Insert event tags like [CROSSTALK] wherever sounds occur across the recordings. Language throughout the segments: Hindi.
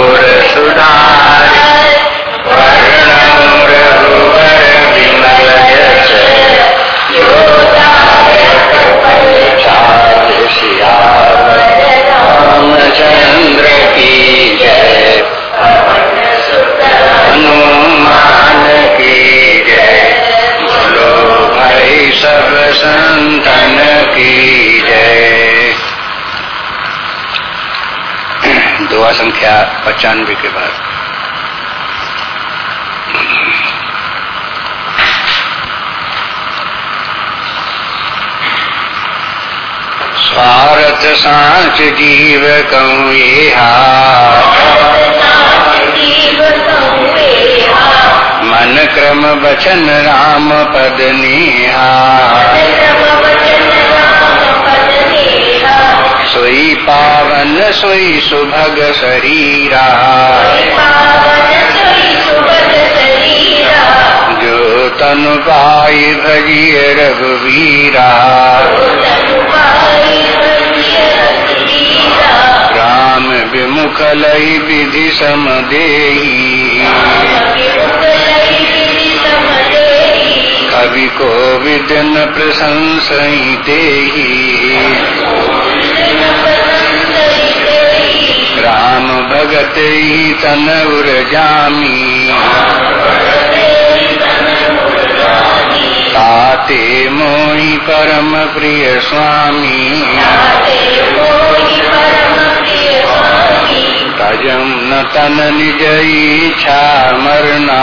Buddha. पचानवे के बाद। स्वार्थ सांच जीव कहूँ मन क्रम बचन राम पद नेहा। सोई पावन सोई सुभग शरीरा। जो तनु पाई भजिय रघुवीरा। राम विमुख लई विधि समदेही कवि को विदन प्रशंसई देही। राम भगत ही तन उर जामी ताते मोहि परम प्रिय स्वामी। तजम न तन निज इच्छा मरना।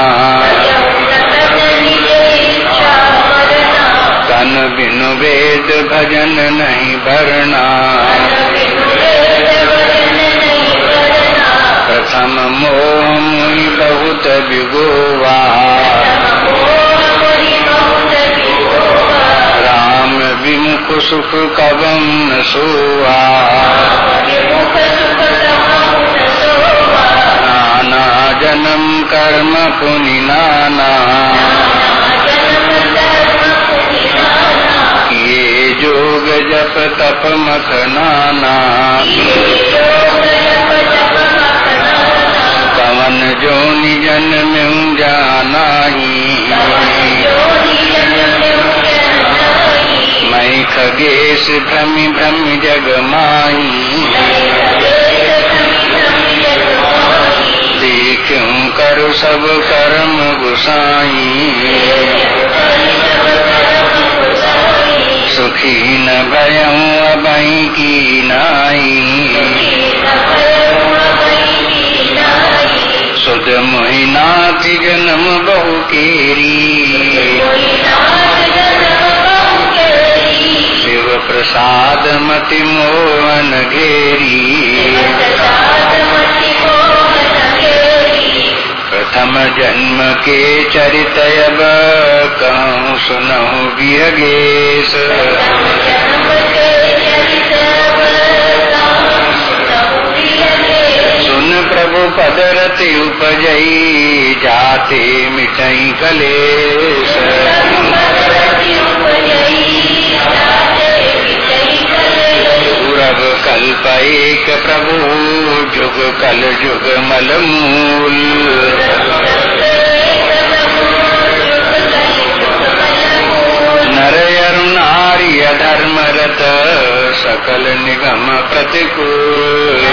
तन बिनु वेद भजन नहीं भरना। प्रथम मोह मुनि बहुत विगोवा राम विमुख सुख कबम न नाना जन्म कर्म पुनि नाना। किए जोग जप तप मख नाना। पवन जो निजन में जाना मैं खगेश भ्रमि भ्रमि जग माही। देखूँ करु सब कर्म गुसाई। सुखी न भयऊ अबई की नाई। मोहिनाथ जन्म बहु केरी शिव प्रसाद मति मोहन घेरी प्रथम जन्म के चरित अब कहूँ प्रभु पद रति उपजई जाते मिटई कलेश। पूरब कल्प एक प्रभु, जुग कल, जुग मल। नर अरुणार्य धर्म रत सकल निगम प्रतिकूल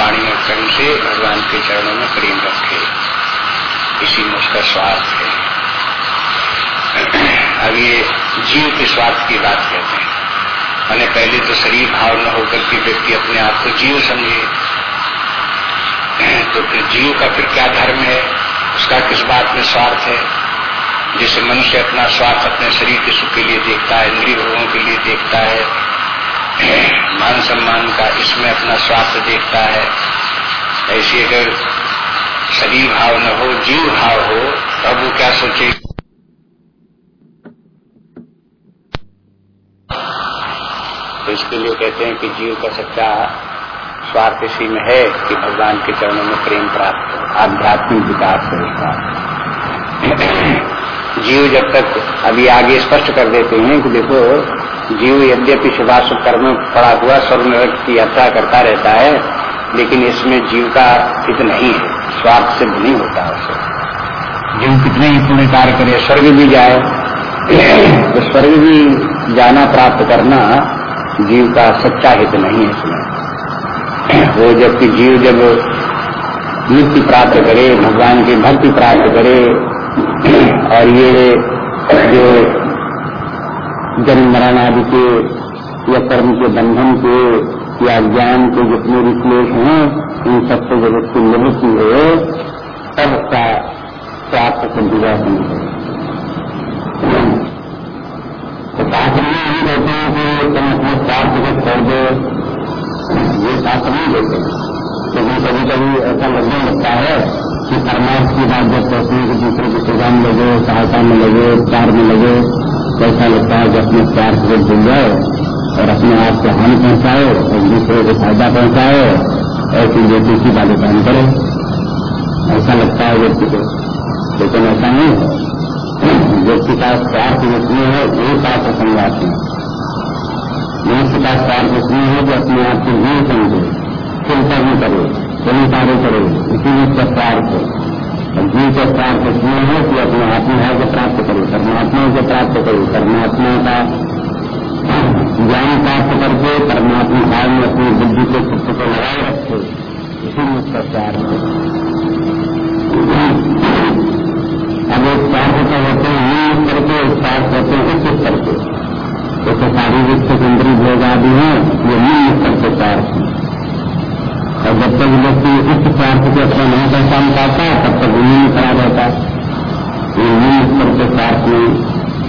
वाणी और कर्म से भगवान के चरणों में प्रेम रखे। इसी में उसका स्वार्थ है। [CLEARS THROAT] अब ये जीव के स्वार्थ की बात कहते हैं। मैंने पहले तो शरीर भाव न होकर के व्यक्ति अपने आप को जीव समझे। [CLEARS THROAT] तो फिर जीव का फिर क्या धर्म है? उसका किस बात में स्वार्थ है? जैसे मनुष्य अपना स्वार्थ अपने शरीर के सुख के लिए देखता है, इंद्रिय भोगों के लिए देखता है मान सम्मान का इसमें अपना स्वार्थ देखता है। ऐसी अगर शरीर भाव न हो, जीव भाव हो, तब वो क्या सोचे? तो इसके लिए कहते हैं कि जीव का सच्चा स्वार्थ इसी में है कि भगवान के चरणों में प्रेम प्राप्त हो, आध्यात्मिक विकास हो [CLEARS THROAT] जीव जब तक अभी आगे स्पष्ट कर देते हैं कि देखो जीव यद्यपि शुभाशुभ कर्म पड़ा हुआ स्वर्ग नरक की यात्रा करता रहता है, लेकिन इसमें जीव का हित नहीं है, स्वार्थ सिद्ध नहीं होता उसे। जीव कितने ही पुण्य कार्य करे, स्वर्ग भी जाए तो स्वर्ग भी जाना प्राप्त करना जीव का सच्चा हित नहीं है इसमें। वो जबकि जीव जब मुक्ति प्राप्त करे, भगवान की भक्ति प्राप्त करे, और ये जो जन्म मरण आदि के या कर्म के बंधन के या ज्ञान के जितने भी क्लेश हैं इन सबसे जब उसकी निवृत्ति हो, तब का प्राप्त संविधा नहीं है। तो शास्त्र में नहीं कहते हैं कि तुम अपने स्वार्थ को छोड़ दो। ये शास्त्र नहीं देते लेकिन कभी कभी ऐसा लगने लगता है कि परमार्थ की बात जब कहते हैं कि दूसरे की सेवा में लगे, सहायता में लगे उपचार में लगे ऐसा लगता है कि अपने स्वार्थ को भूल जाए और अपने आप को हानि पहुँचाए और दूसरे को फ़ायदा पहुँचाए ऐसी व्यक्ति की वाले काम करे? ऐसा लगता है व्यक्ति को? लेकिन ऐसा नहीं है। व्यक्ति का प्यार स्वार्थ जिसमें है, वो पात्र संघात है। मनुष्य का स्वार्थ इसमें है कि अपने आप को नहीं समझे, चिंता नहीं करे कोई कार्य करे, इसीलिए है और जीव का स्वार्थ इसमें है कि अपने आत्मभाव को प्राप्त करो परमात्मा को प्राप्त करो परमात्मा का ज्ञान प्राप्त करके परमात्मा भाव में अपनी बुद्धि के चित्त को लगाए रखे इसीलिए उसका प्यार है अब एक स्वार्थ तो होते हैं निम्न स्तर के एक स्वार्थ होते हैं उच्च स्तर के जैसे शारीरिक से सेकेंडरी भोग आदि हैं ये निम्न स्तर के स्वार्थ हैं और जब तक व्यक्ति उच्च स्वार्थ के अपना नहीं पहचान पाता है, तब तक निम्न खड़ा रहता है। ये निम्न स्तर के स्वार्थ में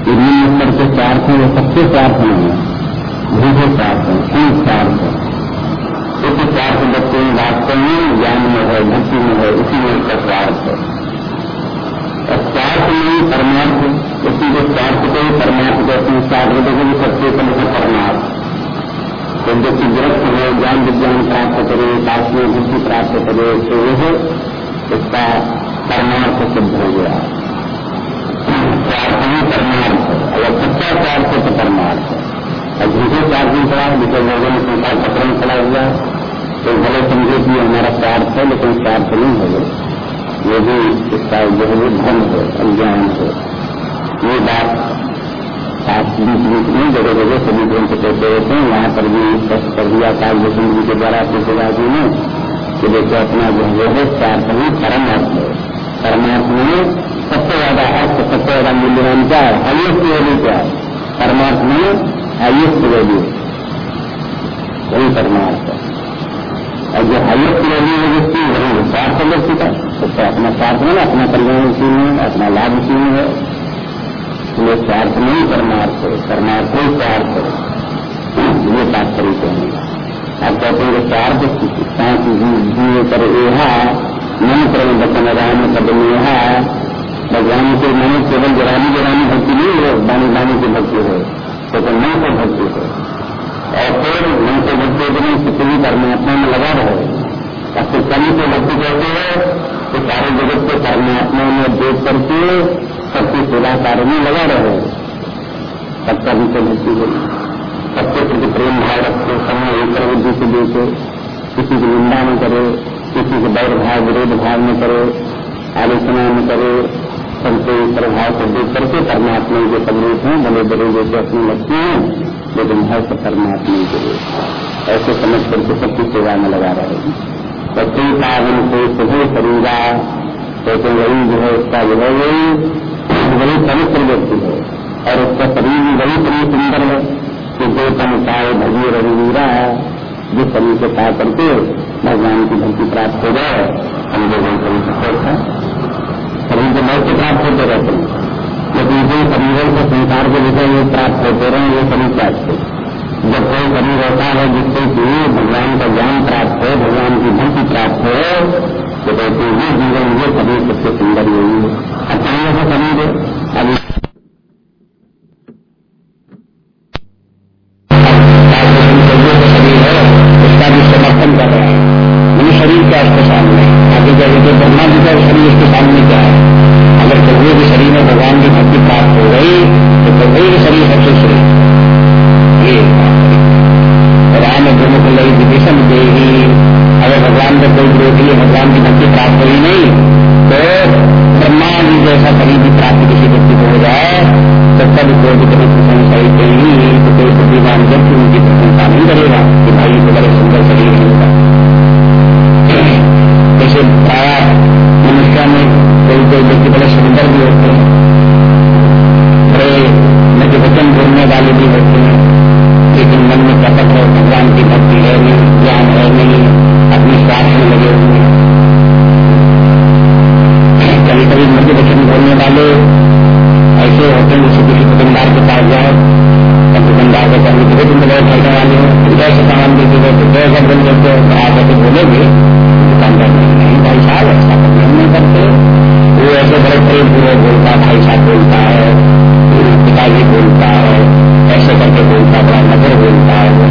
ये निम्न स्तर के स्वार्थ हैं वो सबसे स्वार्थ नहीं है। भूखे स्वार्थ है पूर्ण स्वार्थ है? उच्च स्वार्थ व्यक्ति वास्तव में ज्ञान में है भक्ति में है इसी में उसका स्वार्थ है। और स्वार्थ नहीं, परमार्थ, उसी के स्वार्थ को परमार्थ कहते हैं। स्वार्थ कि सबसे पहले परमार्थ। तो व्यक्ति ग्रस्त हो, ज्ञान विज्ञान प्राप्त करे शास्त्रीय बुद्धि प्राप्त करे तो वह उसका परमार्थ सिद्ध हो गया। ही परमार्थ है अगर सच्चा है तो परमार्थ। है और दूसरे स्वार्थ में पड़ा, जिसे लोगों ने संसार में पड़ा हुआ तो भले समझे कि हमारा स्वार्थ है, लेकिन स्वार्थ नहीं हो गया ये भी इसका जो है धन है, अज्ञान है। ये बात बीच बीच में जगह जगह सभी ग्रंथ कहते रहते हैं यहाँ पर भी स्पष्ट कर दिया था। भूषण जी के द्वारा तुलसीदास जी ने कि देखो, अपना जो है स्वार्थ में परम अर्थ है। परमात्मा में सबसे ज़्यादा अर्थ, सबसे ज़्यादा मूल्यवान क्या है? हाइएस्ट वैल्यू क्या है? परमात्मा में हाइएस्ट वैल्यू वही परमार्थ है और जो हाइएस्ट वैल्यू है जिसकी वही स्वार्थ व्यक्ति का तो अपना स्वार्थ में, अपना कल्याण उसी में अपना लाभ उसी है। ये स्वार्थ नहीं, परमार्थ है। परमार्थ ही स्वार्थ है। ये बात तरीके हैं आप कहते हैं कि स्वार्थ सांस जीव कर एहा मन कर बचन राम पद नेहा भगवान के मन केवल जरानी जरानी भक्ति नहीं है बानी बानी की भक्ति है। तो मन को भक्ति है। और फिर मन को भक्ति के किसी परमात्मा में लगा रहे। अब तो कमी को भक्ति कहते हैं। तो सारे जगत को परमात्मा में देख करके सबकी सेवा कार्य में लगा रहे सबका भी तो भक्ति हो। सबके प्रति प्रेम भाव रखते, समय एक बुद्धि से देखे। किसी की निंदा न करे, किसी के बैर भाव, विरोध भाव न करे, आलोचना न करे। सबके प्रभाव को देख करके परमात्मा के समरूप हैं, बड़े बड़े जैसे अपनी लगते हैं, लेकिन है सब परमात्मा के लिए। ऐसे समझ करके सबकी सेवा में लगा रहे हैं। बच्चे को सभी शरीरा तो वही जो है उसका जो है वही वही पवित्र व्यक्ति है। और उसका शरीर भी वही बड़ी सुंदर है, कि जो तन पाए भगी रविवीरा है, जिस शरीर से पा करके भगवान की भक्ति प्राप्त हो जाए, हम लोगों को सफल है। शरीर के से प्राप्त होते रहते हैं। लेकिन जो शरीरों को संसार के विषय में प्राप्त होते रहे ये शरीर प्राप्त जब कोई शरीर रहता है जिससे कि भगवान का ज्ञान प्राप्त हो, भगवान की भक्ति प्राप्त हो तो कहते हैं ये जीवन ये शरीर सबसे सुंदर यही है। अचानक से शरीर अभी है भी समर्थन कर हैं। शरीर ब्रह्मा जी का शरीर क्या है? अगर कौए के शरीर में भगवान की भक्ति प्राप्त हो गई तो कौए के शरीर सबसे श्रेष्ठ। गुरु को लई विभीषण देवी अगर भगवान का कोई विरोधी है भगवान की भक्ति प्राप्त हुई नहीं तो ब्रह्मा जी जैसा शरीर भी प्राप्त किसी व्यक्ति को हो जाए तो तब कोई भी तरह प्रशंसा ही कहीं तो कोई बुद्धिमान व्यक्ति उनकी प्रशंसा नहीं करेगा कि भाई तो बड़े सुंदर शरीर है उनका जैसे प्राय मनुष्य में कोई कोई व्यक्ति बड़े सुंदर भी होते हैं, बड़े नज वचन बोलने वाले भी होते हैं। लेकिन मन में कपट है, भगवान की भक्ति है नहीं, ज्ञान है नहीं, अपनी स्वार्थ में लगे हुए कभी कभी मध्य वचन बोलने वाले ऐसे होते हैं जैसे किसी दुकानदार के पास जाए तब दुकानदार को कहेंगे तो तुम बड़े खरीदने वाले हो? तुम कैसे सामान देते हो तो कैसे बोल देते हो। आप ऐसे बोलेंगे दुकानदार नहीं, भाई साहब, ऐसा नहीं करते वो ऐसे बड़े प्रेम पूर्वक बोलता भाई साहब बोलता है, पिताजी बोलता है। ऐसे करके बोलता बड़ा नज़र बोलता है वो।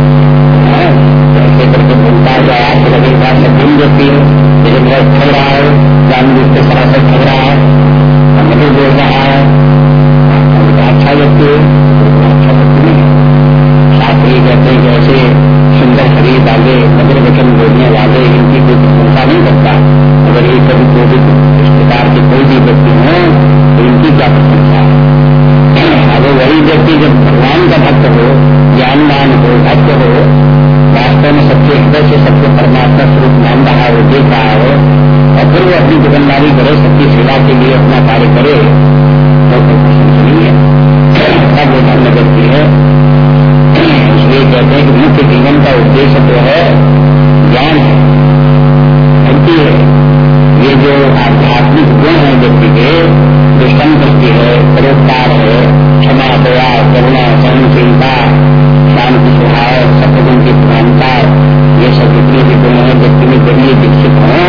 ऐसे करके बोलता है जब आपको लगे बात सब भूल देती है लेकिन वह ठग रहा है, जान बुझ के सरासर ठग रहा है। नज़र बोल रहा है अच्छा व्यक्ति है अच्छा व्यक्ति नहीं शास्त्री कहते हैं ऐसे सुंदर शरीर वाले नज़र वचन बोलने वाले इनकी कोई प्रशंसा नहीं करता। अगर ये कभी कोई इस प्रकार के कोई भी व्यक्ति हो तो इनकी क्या प्रशंसा है? अगर वही व्यक्ति जब भगवान का भक्त हो ज्ञानदान हो, भक्त हो, वास्तव में सबके हृदय से सबको परमात्मा स्वरूप मान रहा हो, देख रहा हो, और फिर वो अपनी दुकानदारी करे, सबकी सेवा के लिए अपना कार्य करे तो प्रशंसनीय है। सब वो धन्य व्यक्ति है। इसलिए कहते हैं कि मुख्य जीवन का उद्देश्य जो है, ज्ञान है, भक्ति है। ये जो आध्यात्मिक गुण है व्यक्ति के जो संतृष्टि है, परोपकार है, क्षमा, दया, करुणा, सहनशीलता शांति स्वभाव सत्गुण की प्रधानता, ये सब जितने भी गुण है व्यक्ति में जब ये विकसित हो,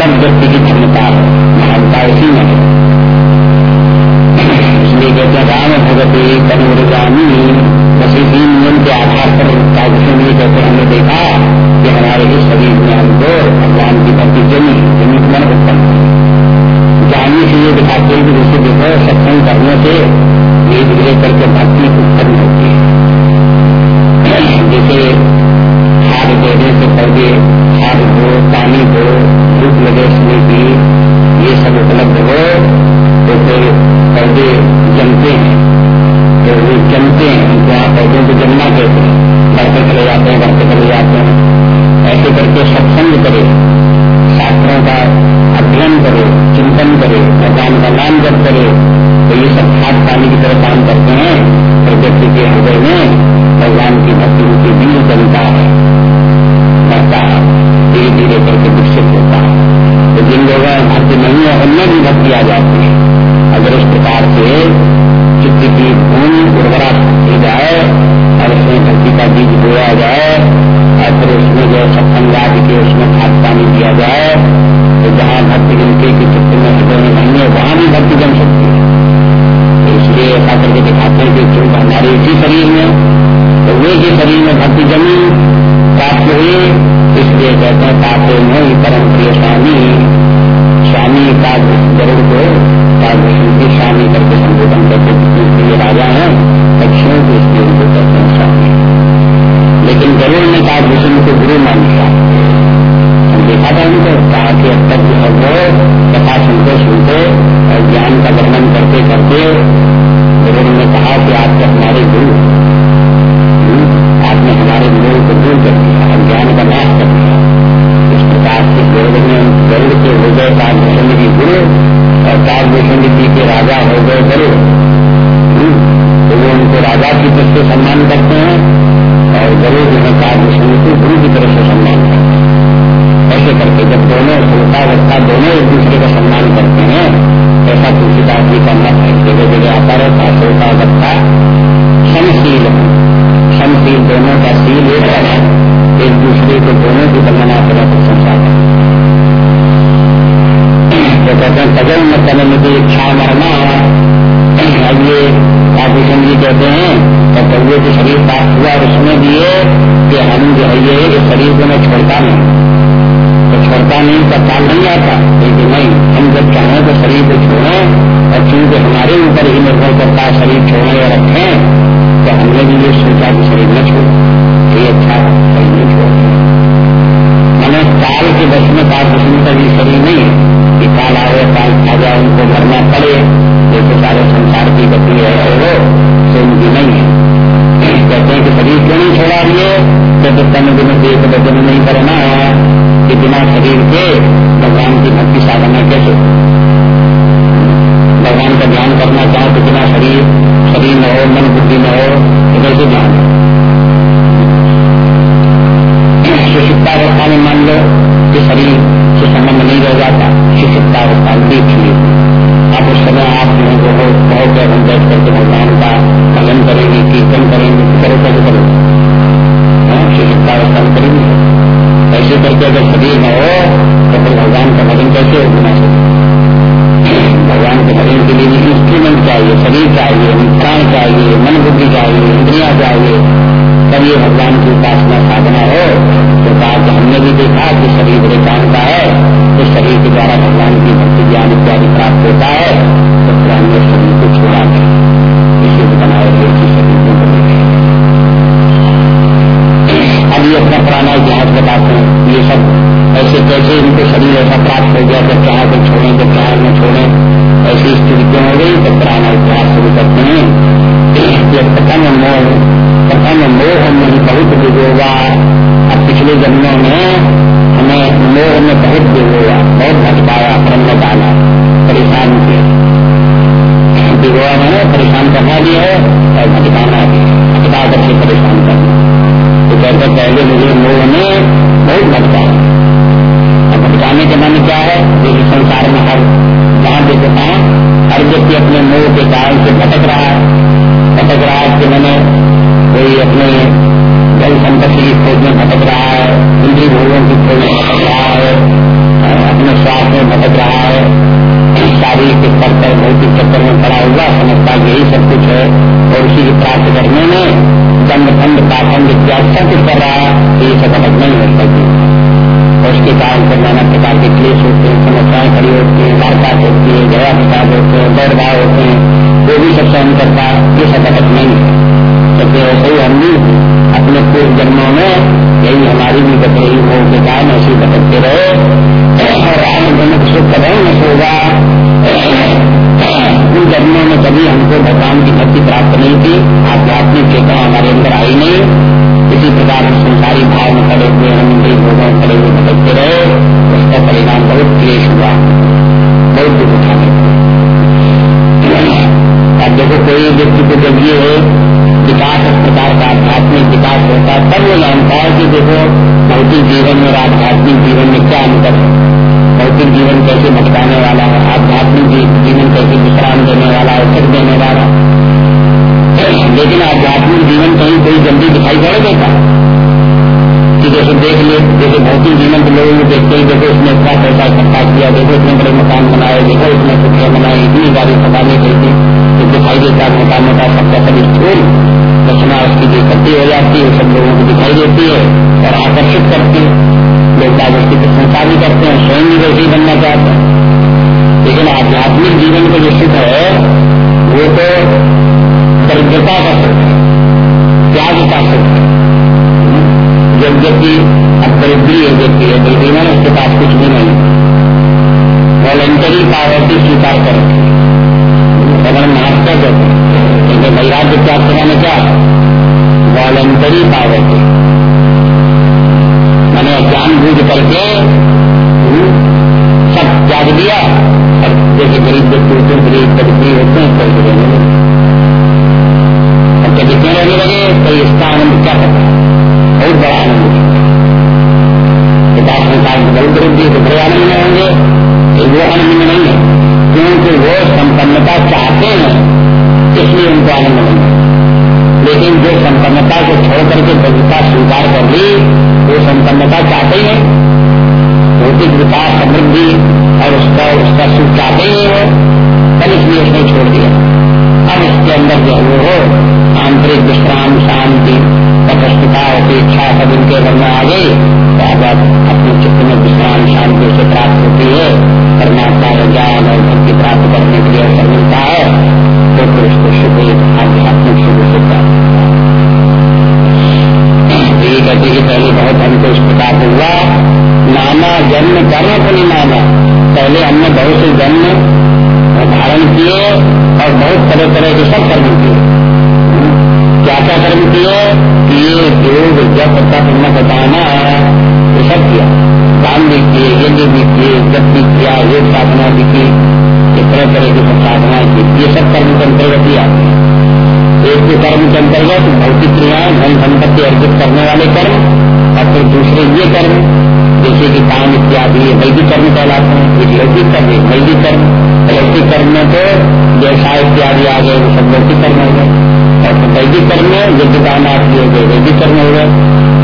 तब व्यक्ति की क्षमता है, महानता इसी में है। इसलिए कहते हैं राम भगवती कनुजानी बस इसी नियम के आधार पर कहते हमने देखा कि हमारे इस शरीर में हमको भगवान की भक्ति जमी जमी मन उत्पन्न जानने से ये दिखाते हैं कि जैसे देखो, सत्संग करने से धीरे धीरे करके भक्ति उत्पन्न होती है। जैसे खाद देने से पहले खाद हो पानी हो धूप लगे उसमें भी ये सब उपलब्ध हो तो फिर पौधे जमते हैं। तो वो जमते हैं, उनको आप पौधों को जमना कहते हैं। बढ़ते चले जाते हैं बढ़ते चले जाते हैं। ऐसे करके सत्संग करे, शास्त्रों का अध्ययन करे, चिंतन करे, भगवान का नाम जब करे तो ये सब खाद पानी की तरह काम करते हैं। तो व्यक्ति के हृदय में भगवान की भक्ति उनकी बीज बनता है। बढ़ता है धीरे धीरे करके विकसित होता है। तो जिन लोगों में भक्ति नहीं है, उनमें भी भक्ति आ जाती है। अगर इस प्रकार से चित्त की भूमि उर्वरा की जाए, और उसमें भक्ति का बीज बोया जाए, और फिर उसमें जो सत्संग आदि के उसमें खाद पानी दिया जाए तो जहाँ भक्ति जिनके की चित्र में हृदय में नहीं है, वहाँ भी भक्ति जम सकती है। तो इसलिए ऐसा करके दिखाते हैं कि चूँकि हमारे इसी शरीर में तो वे ही शरीर में भक्ति जमी, प्राप्त हुई, इसलिए कहते हैं पापे में परम प्रिय स्वामी। स्वामी का गरुड़ को काव्य स्वामी करके संबोधन करके जितने राजा हैं पक्षियों को इसलिए उनको कहते हैं स्वामी लेकिन गरुड़ ने कहा भूषण को गुरु मान लिया हम देखा था उनको कहा कि अब तक जो है वो कथा सुनते सुनते और ज्ञान का वर्णन करते करते गरुड़ ने कहा कि आप तो हमारे गुरु हम्म, आपने हमारे गुरु को दूर कर दिया ज्ञान का नाश कर दिया। इस प्रकार से गरुड़ ने गरुड़ के हो गए कालभूषण जी गुरु और कालभूषण जी के राजा हो गए हम्म, तो वो उनको राजा की तरफ़ से सम्मान करते हैं और गरुड़ जो है काव्य को गुरु की तरफ़ से सम्मान करते हैं। ऐसे करके जब दोनों श्रोता वक्ता दोनों एक दूसरे का सम्मान करते हैं ऐसा तुलसीदास जी का मत है जगह जगह आता रहता श्रोता वक्ता क्षमशील क्षम शरीर दोनों का सील एक है एक दूसरे को दोनों की बंधना करें प्रशंसा तो कहते हैं तजल में करने में इच्छा मरना अब ये काभूषण जी कहते हैं तो कौए के शरीर प्राप्त हुआ और उसमें भी ये कि हम जो है ये इस शरीर को मैं छोड़ता नहीं तो छोड़ता नहीं का काल नहीं आता लेकिन नहीं हम जब चाहें तो शरीर को छोड़ें और चूँकि हमारे ऊपर ही निर्भर करता है शरीर छोड़ें या रखें तो हमने भी ये सोचा कि शरीर न छोड़ ये अच्छा शरीर नहीं छोड़ मैंने काल के बस में काल किस्म का शरीर नहीं है काल आए काल खा जाए, उनको मरना पड़े। जैसे सारे संसार की गति है वो से उनकी नहीं है। कहते हैं कि शरीर क्यों नहीं छोड़ा लिए कहते तन दिन देख वज़न नहीं करना है। कि बिना शरीर के भगवान की भक्ति साधना कैसे? भगवान का ध्यान करना चाहो तो बिना शरीर शरीर न हो, मन बुद्धि न हो तो कैसे ध्यान सुषिप्तावस्था में मान लो कि शरीर से संबंध नहीं रह जाता सुषिप्तावस्था देख लिए। अब उस समय आप जो है, वो कहो कि हम बैठ करके भगवान का भजन करेंगे, कीर्तन करेंगे करो कैसे करो। शिक्षिता अवस्था करेंगे। ऐसे करके अगर शरीर न हो तो फिर भगवान का भजन कैसे हो बिना भगवान के भजन के लिए इंस्ट्रूमेंट चाहिए, शरीर चाहिए प्राण चाहिए, मन बुद्धि चाहिए, इंद्रिया चाहिए। तब ये भगवान की उपासना साधना हो तो कहा हमने भी देखा कि शरीर है तो शरीर के द्वारा भगवान की भक्ति, ज्ञान इत्यादि प्राप्त होता है तो फिर हमने शरीर को छोड़ा नहीं। इसे बनाए हुए कि शरीर को अब ये अपना पुराना इतिहास बताते हैं। ये सब ऐसे कैसे इनको शरीर ऐसा प्राप्त हो गया, जब चाहे तो छोड़ें, जब चाहे न छोड़े। ऐसी स्थिति क्यों हो गई तो पुराना इतिहास शुरू करते हैं। कि प्रथम मोह प्रथम मोह में बहुत विजोगा अब पिछले जन्मों में हमें मोह में बहुत बिगोया बहुत भटकाया क्रम में डाला, परेशान किया। बिगोया मैंने परेशान करना भी है और भटकाना भी भटका करके परेशान करना। तो कहते पहले मुझे मोह ने बहुत भटकाया। और भटकाने के मन क्या है? जैसे संसार में हर जहाँ देखो कहा हर व्यक्ति अपने मोह के कारण से भटक रहा है। भटक रहा है कि मैंने कोई अपने जल संपत्ति की खोज में भटक रहा है इंद्री भोगों की खोज में भटक रहा है अपने स्वास्थ्य में भटक रहा है शारीरिक स्तर पर भौतिक चक्कर में पड़ा हुआ समझता यही सब कुछ है, और उसी को प्राप्त करने में दंड खंड पाखंड इत्यादि सब कुछ कर रहा है तो ये सब भटक नहीं हो। सकती और उसके कारण फिर नाना प्रकार के क्लेश होते हैं, समस्याएँ खड़ी होती हैं वारदात होती है गया विचार होते हैं दौड़ होते हैं, वो भी सब सहन करता है, ये सब भटक नहीं है। फिर ऐसे ही हम भी अपने पूर्व जन्मों में यही हमारी भी बच रही हो के कारण ऐसे भटकते रहे। और राम जनक सुख कदम न होगा। उन जन्मों में कभी हमको भगवान की भक्ति प्राप्त नहीं थी। आध्यात्मिक चेतना हमारे अंदर आई नहीं। इसी प्रकार हम संसारी भाव में खड़े हुए हम इंद्रिय भोगों में खड़े हुए भटकते रहे। उसका परिणाम बहुत क्लेश हुआ। बहुत दुख उठाने देखो कोई व्यक्ति को जब ये विकास इस प्रकार का आध्यात्मिक विकास होता है। तब वो जानता है कि देखो, भौतिक जीवन और आध्यात्मिक जीवन में क्या अंतर है? भौतिक जीवन कैसे भटकाने वाला है? आध्यात्मिक जीवन कैसे विश्राम देने वाला है सुख देने वाला लेकिन आध्यात्मिक जीवन कहीं कोई जल्दी दिखाई पड़ देता कि जैसे देख ले, जैसे भौतिक जीवन के लोगों को देखते ही देखो इसने इतना पैसा इकट्ठा किया, देखो इतने बड़े मकान बनाए, देखो इतने सुखिया बनाए इतनी गाड़ी सफाने गई तो दिखाई देता है मोटा मोटा सबका सब स्थूल रचना उसकी जो इकट्ठी हो जाती है सब लोगों को दिखाई देती है और आकर्षित करती है। लोग बाग उसकी प्रशंसा भी करते हैं, स्वयं भी वैसे ही बनना चाहते हैं। लेकिन आध्यात्मिक जीवन को जो सुख है, वो तो दरिद्रता का सुख है, त्याग का सुख है। जब व्यक्ति अब दरिद्री है व्यक्ति है दरिद्री में उसके पास कुछ भी नहीं वॉलेंटरी पावर्टी स्वीकार कर रखी है। महात्मा कहते क्योंकि वैराग्य त्याग करने क्या वॉलंटरी पावर्टी मैंने ज्ञान बूझ करके सब त्याग दिया, और जैसे गरीब व्यक्ति होते हैं गरीब गरीब होते हैं करके रहने लगे और जब इतने रहने लगे तो इसका आनंद क्या है? बहुत बड़ा आनंद है। विकास संसार में बहुत गरीबी तो बड़े आनंद में होंगे तो वो आनंद में नहीं है। क्योंकि वो संपन्नता चाहते हैं, इसलिए उनको आनंद नहीं लेकिन जो संपन्नता को छोड़ करके भौतिकता स्वीकार कर ली, वो संपन्नता चाहते ही भौतिक विकास समृद्धि और उसका उसका सुख चाहते ही है। तब इसलिए उसने छोड़ दिया। अब इसके अंदर जो वो हो, आंतरिक विश्राम, शांति तटस्थता इच्छा सब इनके घर में आ गई। तो अब अपने चित्त में विश्राम, शांति से प्राप्त होती है। परमात्मा का ज्ञान और भक्ति प्राप्त करने के लिए अवसर मिलता है। तो फिर उसको शुभ आध्यात्मिक शुभ से प्राप्त ये कहते कि पहले बहुत हमको इस प्रकार हुआ। नाना जन्म कर्म को नहीं माना। पहले हमने बहुत से जन्म धारण किए और बहुत तरह तरह के सब कर्म किए। क्या क्या कर्म किए? कि ये योग जप तप न बताना ये सब किया। दान भी किए यज्ञ भी किए जप भी किया योग साधना भी की तरह तरह की साधनाएँ की, ये सब कर्म के अंतर्गत ही आते हैं एक के कर्म के अंतर्गत भौतिक क्रियाएँ धन संपत्ति अर्जित करने वाले कर्म, और फिर दूसरे ये कर्म, जैसे कि काम इत्यादि, ये वैदिक कर्म कहलाते हैं एक लौकिक कर्म एक वैदिक कर्म। लौकिक कर्म में तो व्यवसाय इत्यादि आ गए वो सब लौकिक कर्म हो गए। और वैदिक कर्म में यज्ञ दान आदि हो गए वैदिक कर्म हो गए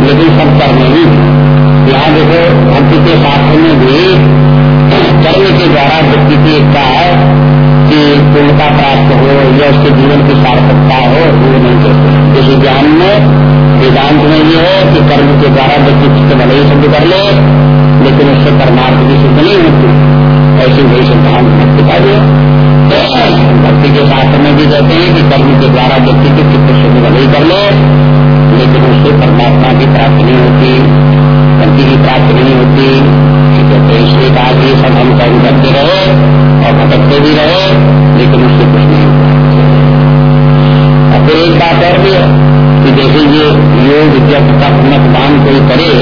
लेकिन सब कर्म ही यहाँ देखो भक्ति के शास्त्र में भी कर्म के द्वारा व्यक्ति की एकता है कि पूर्णता प्राप्त हो या उसके जीवन की सार्थकता हो वो नहीं कहते जैसे ज्ञान में वेदांत में ये है कि कर्म के द्वारा व्यक्ति भले ही सिद्ध कर ले लेकिन उससे परमार्थ की शास्त्र में भी कहते हैं कि कर्म के द्वारा व्यक्ति के चित्त शुद्ध भले कर ले, लेकिन उससे परमात्मा की प्राप्ति नहीं होती, भक्ति की प्राप्ति नहीं होती। कहते इसलिए कहा कि सब हम कर्म करते रहे और भटकते भी रहे, लेकिन उससे कुछ नहीं होता। और फिर एक बात और भी है कि जैसे ये योग जब तक मतदान कोई करे,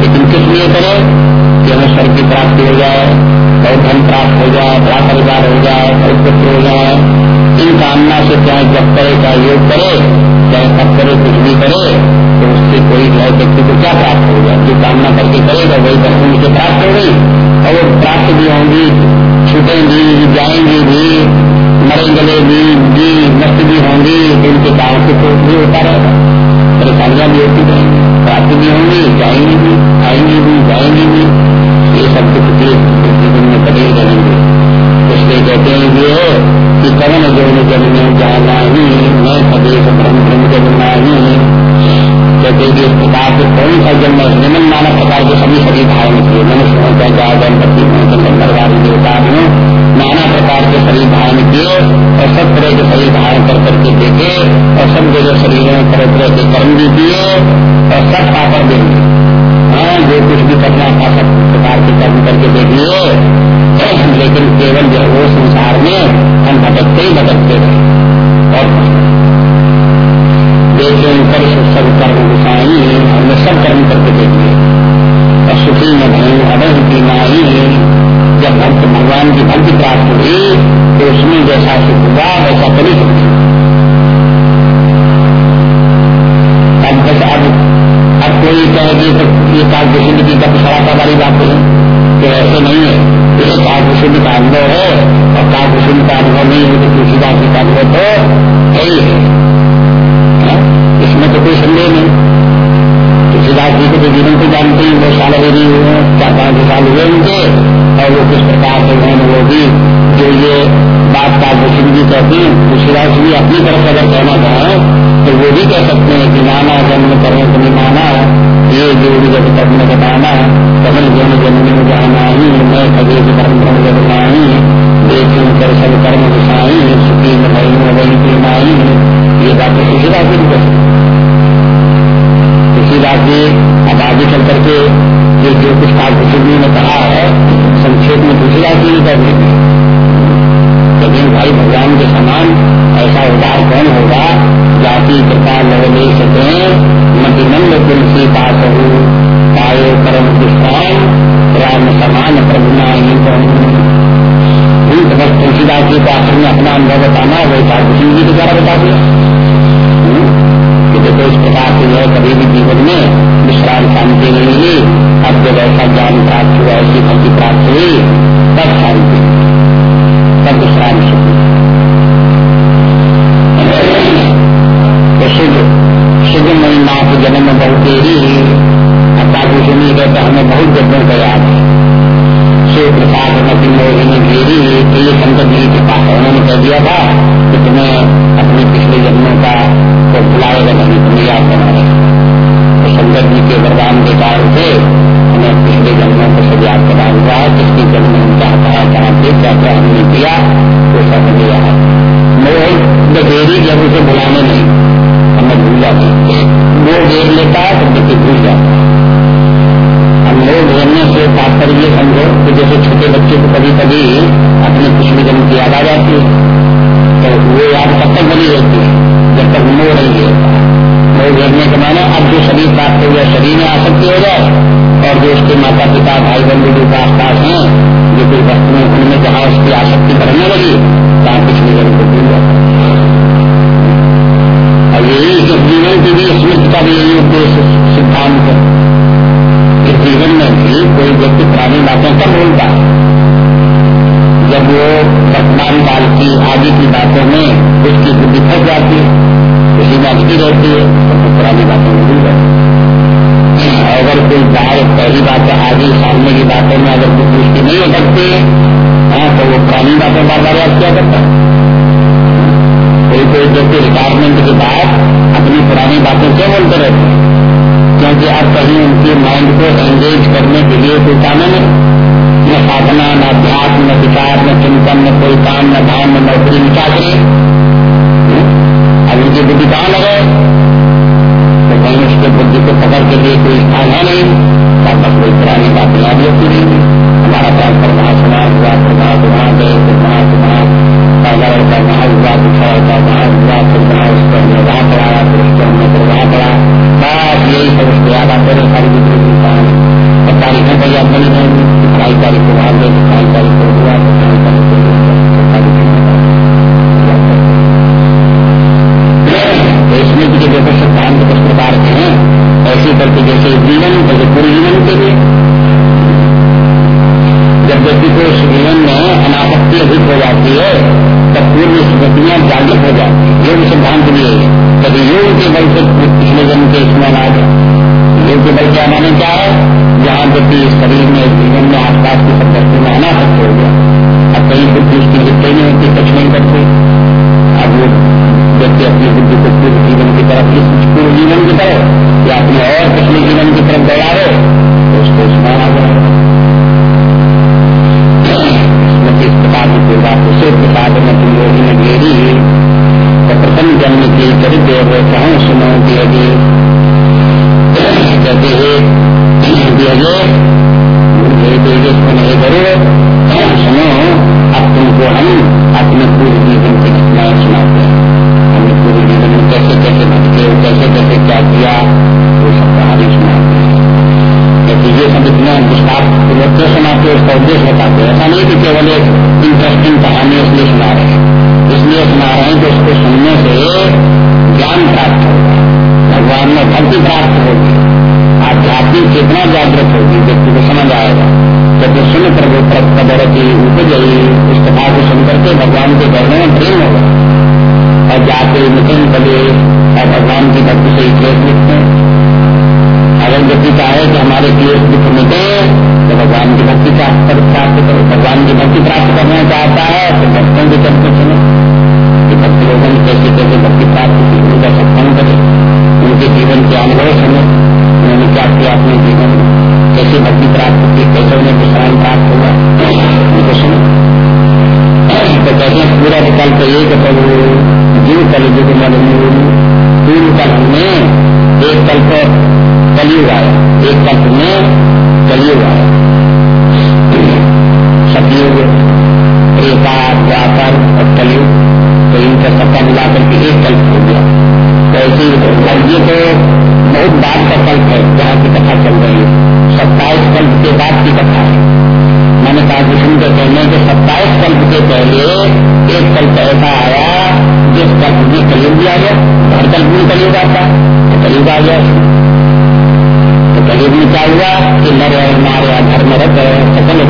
लेकिन किस लिए करे? कि हमें स्वर्ग की प्राप्ति हो जाए बहुत धन प्राप्त हो जाए बड़ा परिवार हो जाए बहुत पुत्र हो जाए इन कामना से चाहे जब करे, चाहे योग करे, चाहे सब करे, कुछ भी करे तो उससे कोई जो है व्यक्ति को क्या प्राप्त होगा? जो कामना करके करेगा, वही वस्तु मुझे प्राप्त हो गई। और वो प्राप्त भी होंगी, छूटेंगी, जाएँगी भी, मरेंगे भी भी नष्ट भी होंगी तो उनके कारण से तो भी होता रहेगा। परेशानियाँ भी होती रहेंगी, प्राप्त भी होंगी, जाएँगी भी, आएँगी भी, जाएँगी भी। ये सब कुछ जीवन में बने रहेंगे इसलिए कहते हैं, ये कि कवन जो जन में जाना ही मैं प्रदेश भ्रम भ्रम जब नहीं कहते हैं इस प्रकार के कौन सा जन्म निमन नाना प्रकार के सभी शरीर धारण किए मनुष्य हो चाहे गाय गणपति हो चंद्रवारी देवता हो नाना प्रकार के शरीर धारण किए और सब तरह के शरीर धारण कर करके देखे, और सब जगह शरीरों में तरह तरह के कर्म भी किए, और सब पापड़ देंगे हाँ जो कुछ भी करना था सब प्रकार के कर्म करके देख लिए। लेकिन केवल जो वो संसार में हम भटकते ही भटकते रहे और देखे कर सब कर्म गुसाई हमने सब कर्म करके देख लिए। और सुखी में अदन की माई जब भक्त भगवान की भक्ति प्राप्त हुई तो उसमें जैसा सुख हुआ, वैसा कभी सुख अब अब कोई कहे कि तो ये कालभूषण की सड़ाता वाली बात है। तो ऐसे नहीं है। ये कालभूषण का अनुभव है। और कालभूषण का अनुभव नहीं है तो तुलसीदास जी का अनुभव तो है ही। है? हाँ? इसमें तो कोई संदेह नहीं। तुलसीदास जी को तो जीवन को जानते हैं। वो साल देरी हुए चार पाँच साल हुए उनके। और वो किस प्रकार से उन्होंने वो भी जो ये बात कालभूषण जी कहती हैं तुलसीदास जी अपनी तरफ़ अगर कहना चाहें तो वो भी कह सकते हैं कि नाना जन्म करें तो नहीं माना ये जो भी जब तक में बताना कमल जन जन्म में जाना ही मैं कभी धर्म धर्म जब नाही देख कर सब कर्म दिशाई सुखी मई वही की माई ये बात तो किसी बात नहीं कर किसी बात भी अब आगे चल करके जो कुछ काल ने कहा है, संक्षेप में दूसरी बात नहीं कर लेकिन भाई भगवान के समान ऐसा उदार कौन होगा? जाति कृपा लवले सके मतिनंद तुलसी पास पायो परम दुष्टान, राम समान प्रभु बस तुलसीदास जी को आखिर में अपना अनुभव बताना, वही ठाकुर जी के द्वारा बता दिया। हम्म। देखो इस प्रकार से जो है कभी भी जीवन में विश्राम शांति नहीं मिली। अब जब ऐसा ज्ञान प्राप्त हुआ, ऐसी भक्ति प्राप्त हुई, तब शांति। विश्राम सुख शुद्ध सुध मई नाथ जन्म बहुत तेरी अर्थात सुनी कहते हमें बहुत जन्मों का याद है। शिव प्रसाद नदी मोहिनी घेरी तो ये शंकर जी के पास उन्होंने कह दिया था कि तुम्हें अपने पिछले जन्मों का तो बुलाएगा नहीं, तुम्हें याद बना रहे तो शंकर जी के वरदान के कारण से हमें पिछले जन्मों को सब याद करा हुआ है। किसकी जन्म हम क्या कहा, कहाँ थे क्या क्या हमने किया, वो सब हमें याद मोह देरी जब उसे बुलाने नहीं। हमें भूल जाती वो देर लेता है तो व्यक्ति भूल जाता है। हम लोग घेरने से तात्पर्य समझो कि जैसे छोटे बच्चे को कभी कभी अपने पिछले जन्म की याद आ जाती है। तो वो याद कब तक बनी रहती है? जब तक मोह नहीं है मोह घेरने के माने अब जो शरीर प्राप्त हो गया, शरीर में आसक्ति हो जाए। और जो उसके माता पिता भाई बंधु जो आस पास हैं, जो कोई वस्तु में उनमें जहाँ उसकी आसक्ति बढ़ने लगी तहाँ पिछले जन्म को भूल और यही इस जीवन के भी स्मृति का भी यही उद्देश्य, सिद्धांत है। इस जीवन में भी कोई व्यक्ति पुरानी बातें कब बोलता है जब वो वर्तमान काल की, आगे की बातों में उसकी बुद्धि फंस जाती है, उसी में अटकी रहती है तो पुरानी बातों में भूल जाती। है अगर कोई बात पहली बात आगे सामने की बातों में अगर कोई पुष्टि नहीं अटकती है हाँ तो वो पुरानी बातें बार बार याद क्या करता कोई कोई व्यक्ति रिटायरमेंट के बाद अपनी पुरानी बातें क्यों बोलते रहते हैं? क्योंकि अब कहीं उनके माइंड को एंगेज करने के लिए कोई काम नहीं। न साधना, न अध्यात्म न विचार, न चिंतन, न कोई काम, न धाम न नौकरी, न चाकरी। अब उनकी बुद्धि कहाँ लगे तो कहीं उसके बुद्धि को पकड़ के लिए कोई स्थान है नहीं। बस कोई पुरानी बातें याद होती रहेंगी हमारा ट्रांसफ़र वहाँ सुना, हुआ फिर वहाँ गए फिर वहाँ तो वहाँ पहला हुआ दूसरा लड़का वहाँ हुआ फिर वहाँ उसको हमने वहाँ पढ़ाया, फिर उसको हमने फिर वहाँ बस यही सब उसको याद आते रहे, सारी दूसरी की तारीखें याद बनी रहेंगी पढ़ाई तारीख को वहाँ गए पढ़ाई तारीख को हुआ पढ़ाई तारीख को के जैसे सिद्धांत किस प्रकार के हैं। ऐसे करके जैसे जीवन जैसे पूर्व जीवन के लिए। जब व्यक्ति को जीवन में अनापत्ति अधिक हो जाती है, तब पूर्व स्मृतियाँ जागृत हो जाती है। योग सिद्धांत है। कभी योग के बल से पिछले जन्म के स्मरण आ जाए योग के बल क्या माने क्या है? जहाँ व्यक्ति शरीर में जीवन में आसपास की सब में अनापत्ति हो गया। अब कहीं बुद्धि उसकी लिप्त नहीं होती, कुछ नहीं करती। अब वो व्यक्ति अपनी बुद्धि को पूर्व की तरफ़ इस पूर्व जीवन की तरफ़, या अपने और पिछले जीवन की तरफ़ दौड़ावे तो उसको स्मरण आ जाएगा इस प्रकार की बात उसे प्रसाद में तुम लोग ने घेरी तो प्रथम जन्म की चरित्र कहूँ सुनो दिए कहते दिए सुने, अब तुमको हम अपने पूर्व जीवन की घटनाएँ सुनाते हैं। जीवन में कैसे कैसे भटके कैसे कैसे क्या किया वो सब कहानी सुनाते क्योंकि ये सब इतना विस्तार पूर्वक सुनाते उसका उद्देश्य बताते हैं। ऐसा नहीं कि केवल एक इंटरेस्टिंग कहानी इसलिए सुना रहे हैं इसलिए सुना रहे हैं कि उसको सुनने से ज्ञान प्राप्त होगा भगवान में भक्ति प्राप्त होगी आध्यात्मिक चेतना जागृत होगी व्यक्ति को समझ आएगा जब सुन प्रभु कदर की उपज उस कथा को सुनकर के भगवान के चरणों में प्रेम होगा और जाते मिथुन कले और भगवान की भक्ति से क्लेश लिखते हैं। अगर व्यक्ति चाहे कि हमारे क्लेश दुख मिटे तो भगवान की भक्ति प्राप्त करो। भगवान की भक्ति प्राप्त करना चाहता है तो भक्तों के चर्चे सुनो। कि भक्त लोगों ने कैसे कैसे भक्ति प्राप्त की उनका सत्संग करे। उनके जीवन के अनुभव सुनो। उन्होंने क्या किया अपने जीवन में? कैसे भक्ति प्राप्त की कैसे उन्हें विश्राम प्राप्त होगा? उनको सुनो। तो कहते हैं, पूरा विकल्प एक प्रभु जीव कल युग मन पूर्व कल्प में एक कल्प कलयुग आया एक कल्प में कलयुग आया सतयुग त्रेता द्वापर और कलयुग तो इनका सबका मिलाकर के एक कल्प हो गया तो ऐसे ये तो बहुत बात का कल्प है जहाँ की कथा चल रही है सत्ताईस कल्प के बाद की कथा है मैंने कहा के कहने के सत्ताईस कल्प के पहले एक कल्प ऐसा आया, जिस कल्प में कलयुग भी आ गया, हर कल्प में कलयुग आता तो कलयुग आ गया। तो कलयुग में क्या हुआ कि नर नार धर्म रत सकल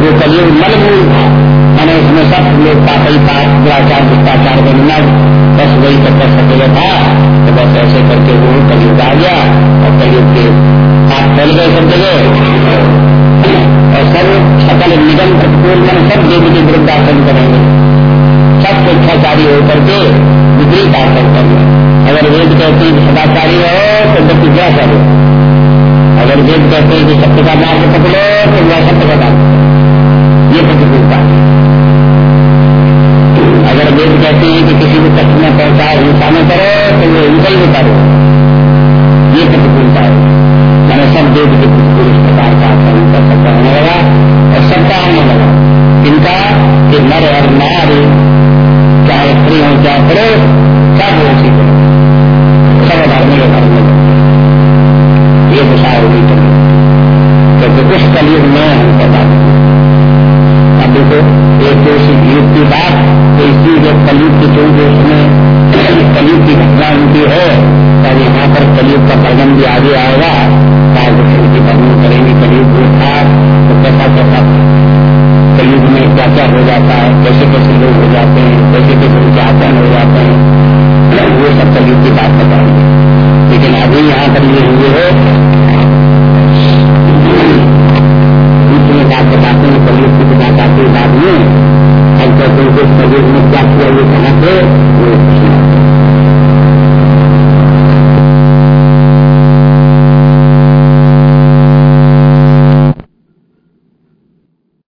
वो कलयुग मल मूल था। मैंने उसमें सब लोग पापी पाप, दुराचार भ्रष्टाचार बनना बस वही चक्कर सब जगह था। तो बस ऐसे करके वो कलयुग आ गया और कलयुग के हाथ फैल गए सब जगह। और सब सकल निगम प्रतिकूल मन सब देवी के विरुद्ध आसन करेंगे। सब स्वेच्छाचारी होकर के विपरीत आसन करेंगे। अगर वेद कहते हैं सदाचारी रहो तो व्यक्ति क्या करो अगर वेद कहते हैं कि सत्य का मार्ग पकड़ो तो वह सत्य का मार्ग ये प्रतिकूलता है। अगर वेद कहते हैं कि किसी को कष्ट में पहुँचाए, हिंसा में करो तो वो हिंसा ही करो ये प्रतिकूलता है के प्रतिकूल इस प्रकार का आचरण कर सकता होने लगा और सबका आने लगा। इनका कि नर और नारी चाहे स्त्री हो, चाहे पुरुष, सब उसी करो सब धर्म के धर्म ये दिशा होगी क्योंकि उस कलयुग में हम पैदा अब देखो, एक दो युग की बात तो इसी जो कलयुग की जो उसमें कलयुग की घटना उनकी है तब यहाँ पर कलयुग का वर्णन भी आगे आएगा। कृष्ण की वर्णन करेंगे कलयुग जो था तो कैसा कैसा कलयुग में क्या क्या हो जाता है, कैसे कैसे लोग हो जाते हैं, कैसे कैसे उनके आचरण हो जाते हैं, वो सब कलयुग की बात बताएँगे। लेकिन अभी यहाँ पर ये हुए है। बात बताते हैं, कलयुग की बात आती है बाद में। अब कहते हैं कि शरीर में क्या किया ये कहाँ से